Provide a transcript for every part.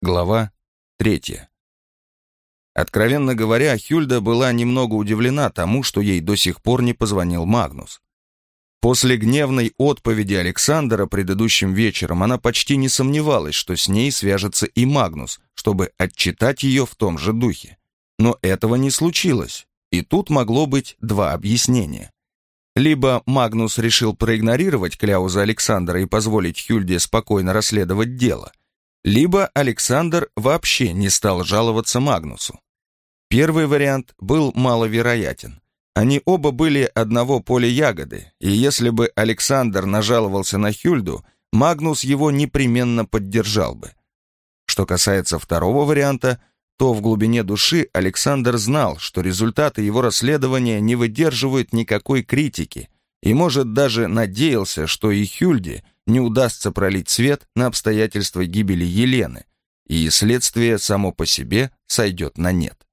Глава третья. Откровенно говоря, Хюльда была немного удивлена тому, что ей до сих пор не позвонил Магнус. После гневной отповеди Александра предыдущим вечером она почти не сомневалась, что с ней свяжется и Магнус, чтобы отчитать ее в том же духе. Но этого не случилось, и тут могло быть два объяснения. Либо Магнус решил проигнорировать кляузы Александра и позволить Хюльде спокойно расследовать дело, либо Александр вообще не стал жаловаться Магнусу. Первый вариант был маловероятен. Они оба были одного поля ягоды, и если бы Александр нажаловался на Хюльду, Магнус его непременно поддержал бы. Что касается второго варианта, то в глубине души Александр знал, что результаты его расследования не выдерживают никакой критики, и, может, даже надеялся, что и Хюльде не удастся пролить свет на обстоятельства гибели Елены, и следствие само по себе сойдет на нет.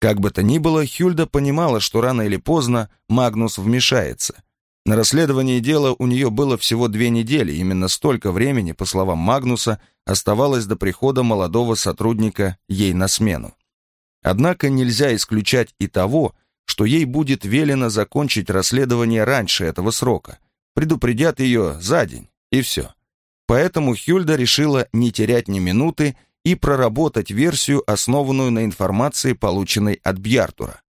Как бы то ни было, Хюльда понимала, что рано или поздно Магнус вмешается. На расследование дела у нее было всего две недели, именно столько времени, по словам Магнуса, оставалось до прихода молодого сотрудника ей на смену. Однако нельзя исключать и того, что ей будет велено закончить расследование раньше этого срока. Предупредят ее за день, и все. Поэтому Хюльда решила не терять ни минуты и проработать версию, основанную на информации, полученной от Бьяртура.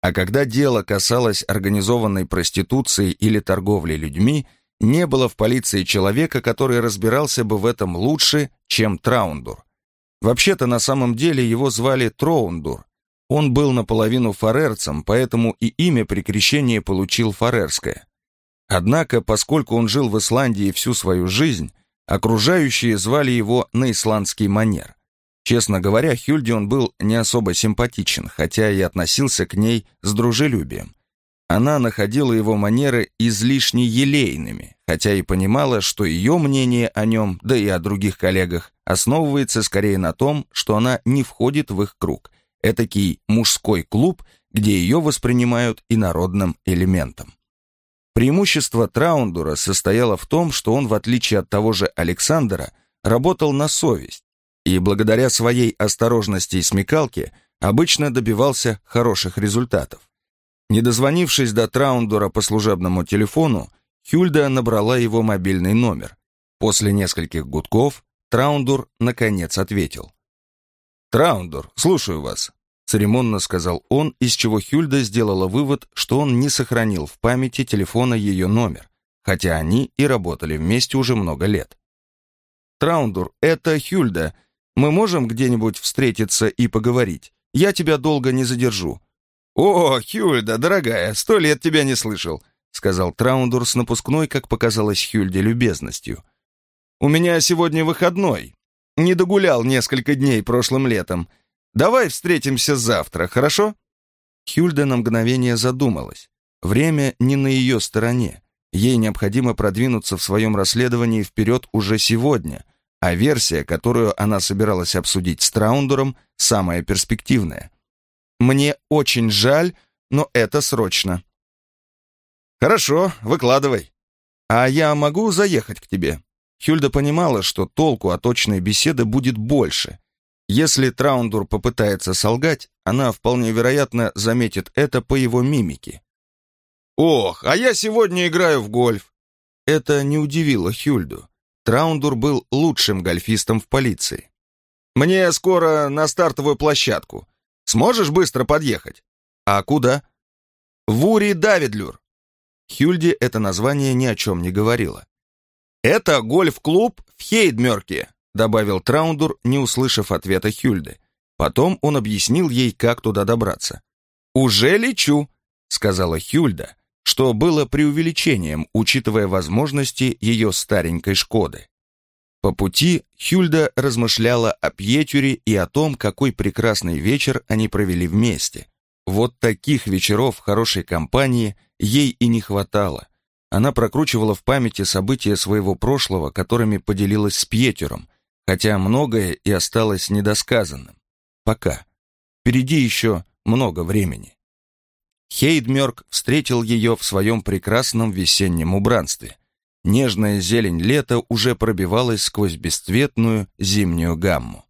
А когда дело касалось организованной проституции или торговли людьми, не было в полиции человека, который разбирался бы в этом лучше, чем Траундур. Вообще-то на самом деле его звали Троундур. Он был наполовину фарерцем, поэтому и имя при крещении получил фарерское. Однако, поскольку он жил в Исландии всю свою жизнь, окружающие звали его на исландский манер. Честно говоря, Хюльде он был не особо симпатичен, хотя и относился к ней с дружелюбием. Она находила его манеры излишне елейными, хотя и понимала, что ее мнение о нем, да и о других коллегах, основывается скорее на том, что она не входит в их круг. Этакий мужской клуб, где ее воспринимают инородным элементом. Преимущество Траундура состояло в том, что он, в отличие от того же Александра, работал на совесть, и благодаря своей осторожности и смекалке обычно добивался хороших результатов. Не дозвонившись до Траундура по служебному телефону, Хюльда набрала его мобильный номер. После нескольких гудков Траундур наконец ответил. «Траундур, слушаю вас», — церемонно сказал он, из чего Хюльда сделала вывод, что он не сохранил в памяти телефона ее номер, хотя они и работали вместе уже много лет. «Траундур, это Хюльда. Мы можем где-нибудь встретиться и поговорить? Я тебя долго не задержу». «О, Хюльда, дорогая, сто лет тебя не слышал», сказал Траундур с напускной, как показалось Хюльде, любезностью. «У меня сегодня выходной. Не догулял несколько дней прошлым летом. Давай встретимся завтра, хорошо?» Хюльда на мгновение задумалась. Время не на ее стороне. Ей необходимо продвинуться в своем расследовании вперед уже сегодня — а версия, которую она собиралась обсудить с Траундером, самая перспективная. «Мне очень жаль, но это срочно». «Хорошо, выкладывай. А я могу заехать к тебе?» Хюльда понимала, что толку от точной беседы будет больше. Если Траундур попытается солгать, она вполне вероятно заметит это по его мимике. «Ох, а я сегодня играю в гольф!» Это не удивило Хюльду. Траундур был лучшим гольфистом в полиции. «Мне скоро на стартовую площадку. Сможешь быстро подъехать?» «А куда?» «В Ури Давидлюр». Хюльде это название ни о чем не говорило. «Это гольф-клуб в Хейдмерке», добавил Траундур, не услышав ответа Хюльды. Потом он объяснил ей, как туда добраться. «Уже лечу», — сказала Хюльда, что было преувеличением, учитывая возможности ее старенькой «Шкоды». По пути Хюльда размышляла о Пьетюре и о том, какой прекрасный вечер они провели вместе. Вот таких вечеров в хорошей компании ей и не хватало. Она прокручивала в памяти события своего прошлого, которыми поделилась с Пьетюром, хотя многое и осталось недосказанным. Пока. Впереди еще много времени. Хейдмерк встретил ее в своем прекрасном весеннем убранстве. Нежная зелень лета уже пробивалась сквозь бесцветную зимнюю гамму.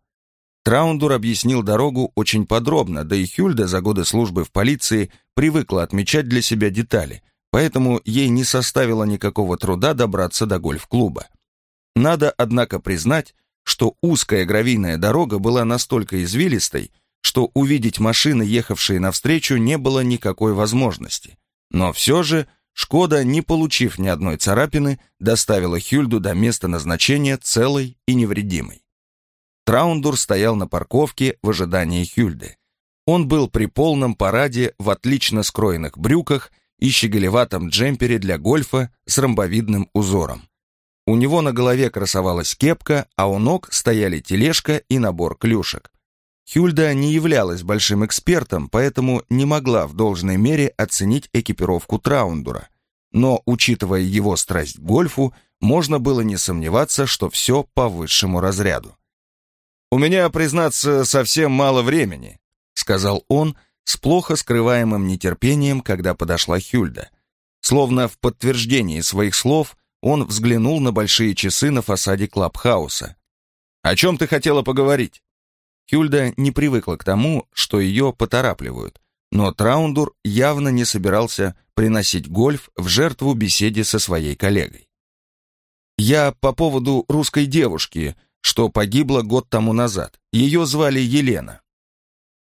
Траундур объяснил дорогу очень подробно, да и Хюльда за годы службы в полиции привыкла отмечать для себя детали, поэтому ей не составило никакого труда добраться до гольф-клуба. Надо, однако, признать, что узкая гравийная дорога была настолько извилистой, что увидеть машины, ехавшие навстречу, не было никакой возможности. Но все же Шкода, не получив ни одной царапины, доставила Хюльду до места назначения целой и невредимой. Траундур стоял на парковке в ожидании Хюльды. Он был при полном параде в отлично скроенных брюках и щеголеватом джемпере для гольфа с ромбовидным узором. У него на голове красовалась кепка, а у ног стояли тележка и набор клюшек. Хюльда не являлась большим экспертом, поэтому не могла в должной мере оценить экипировку Траундура. Но, учитывая его страсть к гольфу, можно было не сомневаться, что все по высшему разряду. «У меня, признаться, совсем мало времени», — сказал он с плохо скрываемым нетерпением, когда подошла Хюльда. Словно в подтверждении своих слов, он взглянул на большие часы на фасаде Клабхауса. «О чем ты хотела поговорить?» Хюльда не привыкла к тому, что ее поторапливают, но Траундур явно не собирался приносить гольф в жертву беседе со своей коллегой. «Я по поводу русской девушки, что погибла год тому назад. Ее звали Елена».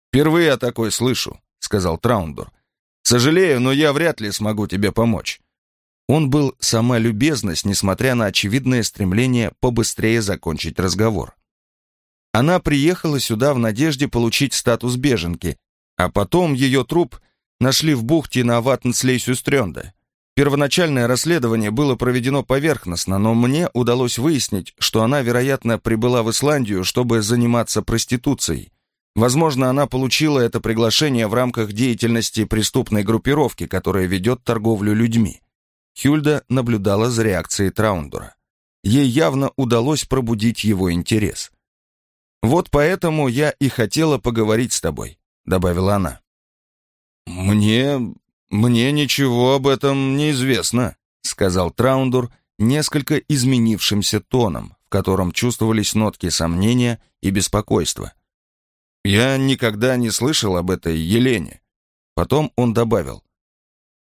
«Впервые о такой слышу», — сказал Траундур. «Сожалею, но я вряд ли смогу тебе помочь». Он был сама любезность, несмотря на очевидное стремление побыстрее закончить разговор. Она приехала сюда в надежде получить статус беженки, а потом ее труп нашли в бухте на Ваттенслейсюстрёнде. Первоначальное расследование было проведено поверхностно, но мне удалось выяснить, что она, вероятно, прибыла в Исландию, чтобы заниматься проституцией. Возможно, она получила это приглашение в рамках деятельности преступной группировки, которая ведет торговлю людьми. Хюльда наблюдала за реакцией Траундура. Ей явно удалось пробудить его интерес. «Вот поэтому я и хотела поговорить с тобой», — добавила она. «Мне... мне ничего об этом не известно», — сказал Траундур несколько изменившимся тоном, в котором чувствовались нотки сомнения и беспокойства. «Я никогда не слышал об этой Елене». Потом он добавил,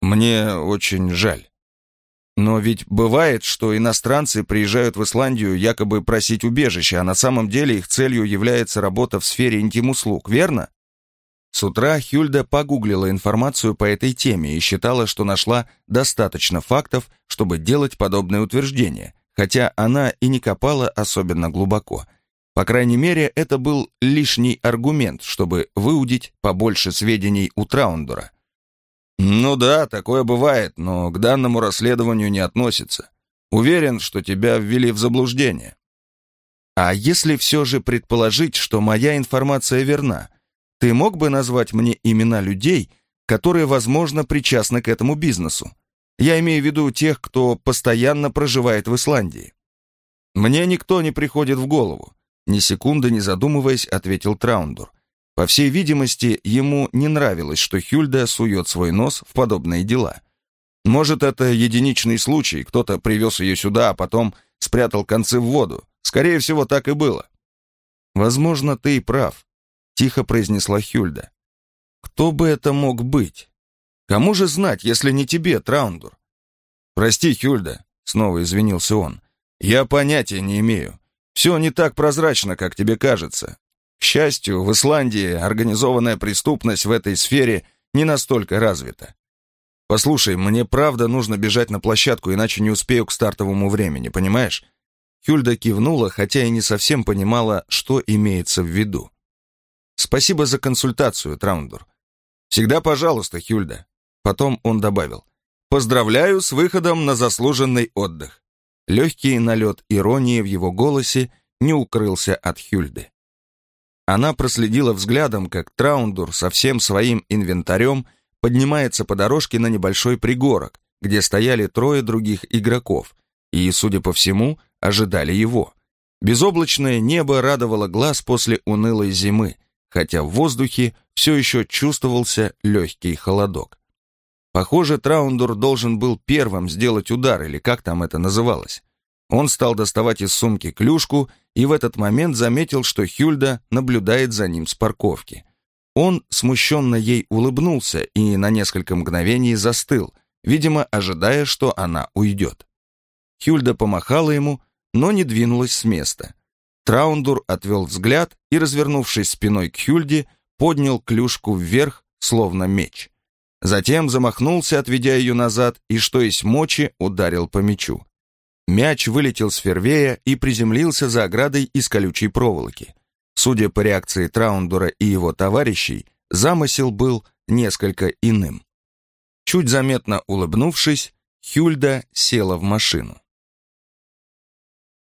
«Мне очень жаль». Но ведь бывает, что иностранцы приезжают в Исландию якобы просить убежища, а на самом деле их целью является работа в сфере интим-услуг, верно? С утра Хюльда погуглила информацию по этой теме и считала, что нашла достаточно фактов, чтобы делать подобное утверждение, хотя она и не копала особенно глубоко. По крайней мере, это был лишний аргумент, чтобы выудить побольше сведений у Траундура. «Ну да, такое бывает, но к данному расследованию не относится. Уверен, что тебя ввели в заблуждение». «А если все же предположить, что моя информация верна, ты мог бы назвать мне имена людей, которые, возможно, причастны к этому бизнесу? Я имею в виду тех, кто постоянно проживает в Исландии». «Мне никто не приходит в голову», ни секунды не задумываясь, ответил Траундур. По всей видимости, ему не нравилось, что Хюльда сует свой нос в подобные дела. Может, это единичный случай, кто-то привез ее сюда, а потом спрятал концы в воду. Скорее всего, так и было. «Возможно, ты и прав», — тихо произнесла Хюльда. «Кто бы это мог быть? Кому же знать, если не тебе, Траундур?» «Прости, Хюльда», — снова извинился он. «Я понятия не имею. Все не так прозрачно, как тебе кажется. К счастью, в Исландии организованная преступность в этой сфере не настолько развита. Послушай, мне правда нужно бежать на площадку, иначе не успею к стартовому времени, понимаешь? Хюльда кивнула, хотя и не совсем понимала, что имеется в виду. Спасибо за консультацию, Траундур. Всегда пожалуйста, Хюльда. Потом он добавил. Поздравляю с выходом на заслуженный отдых. Легкий налет иронии в его голосе не укрылся от Хюльды. Она проследила взглядом, как Траундур со всем своим инвентарем поднимается по дорожке на небольшой пригорок, где стояли трое других игроков, и, судя по всему, ожидали его. Безоблачное небо радовало глаз после унылой зимы, хотя в воздухе все еще чувствовался легкий холодок. Похоже, Траундур должен был первым сделать удар, или как там это называлось. Он стал доставать из сумки клюшку и в этот момент заметил, что Хюльда наблюдает за ним с парковки. Он смущенно ей улыбнулся и на несколько мгновений застыл, видимо, ожидая, что она уйдет. Хюльда помахала ему, но не двинулась с места. Траундур отвел взгляд и, развернувшись спиной к Хюльде, поднял клюшку вверх, словно меч. Затем замахнулся, отведя ее назад, и, что есть мочи, ударил по мячу. Мяч вылетел с фервея и приземлился за оградой из колючей проволоки. Судя по реакции Траундура и его товарищей, замысел был несколько иным. Чуть заметно улыбнувшись, Хюльда села в машину.